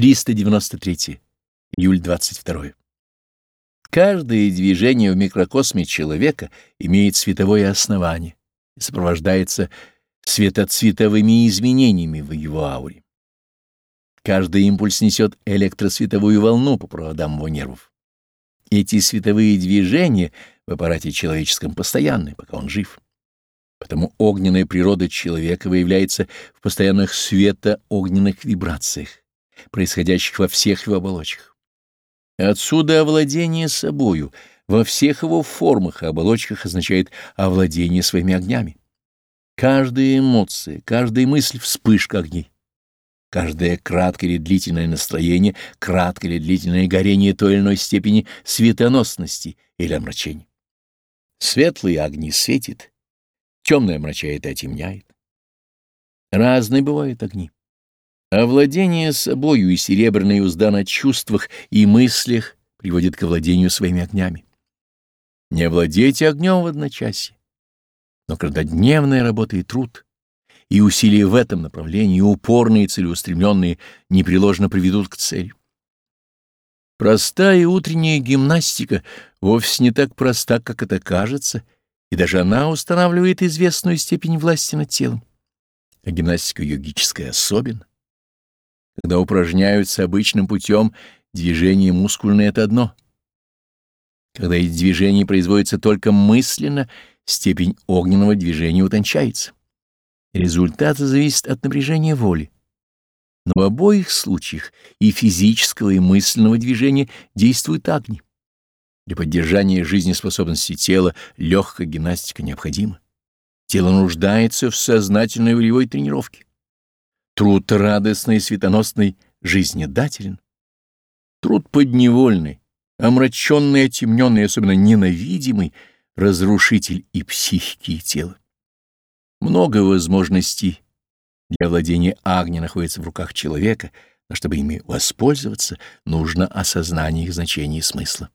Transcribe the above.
393. Июль 22. Каждое движение в микрокосме человека имеет световое основание и сопровождается светоцветовыми изменениями в его ауре. Каждый импульс несет электросветовую волну по проводам его нервов. Эти световые движения в аппарате человеческом постоянны, пока он жив. Потому огненная природа человека выявляется в постоянных свето-огненных вибрациях, происходящих во всех его оболочках. Отсюда овладение собою во всех его формах и оболочках означает овладение своими огнями. Каждая эмоция, каждая мысль — вспышка огней. Каждое краткое или длительное настроение, краткое или длительное горение той или иной степени светоносности или омрачения. Светлые огни светит, темное омрачает и отемняет. Разные бывают огни. Овладение собою и серебряная узда на чувствах и мыслях приводит к овладению своими огнями. Не овладейте огнем в одночасье, но когда дневная работа и труд, и усилия в этом направлении, упорные и целеустремленные, непреложно приведут к цели. Простая утренняя гимнастика вовсе не так проста, как это кажется, и даже она устанавливает известную степень власти над телом. А гимнастика йогическая особенно. Когда упражняются обычным путем, движение мускульное — это одно. Когда эти движения производятся только мысленно, степень огненного движения утончается. Результаты зависят от напряжения воли. Но в обоих случаях и физического, и мысленного движения действуют огни. Для поддержания жизнеспособности тела легкая гимнастика необходима. Тело нуждается в сознательной волевой тренировке. Труд радостный, светоносный, жизнедателен. Труд подневольный, омраченный, отемненный, особенно ненавидимый, разрушитель и психики, и тела. Много возможностей для владения огня находится в руках человека, но чтобы ими воспользоваться, нужно осознание их значения и смысла.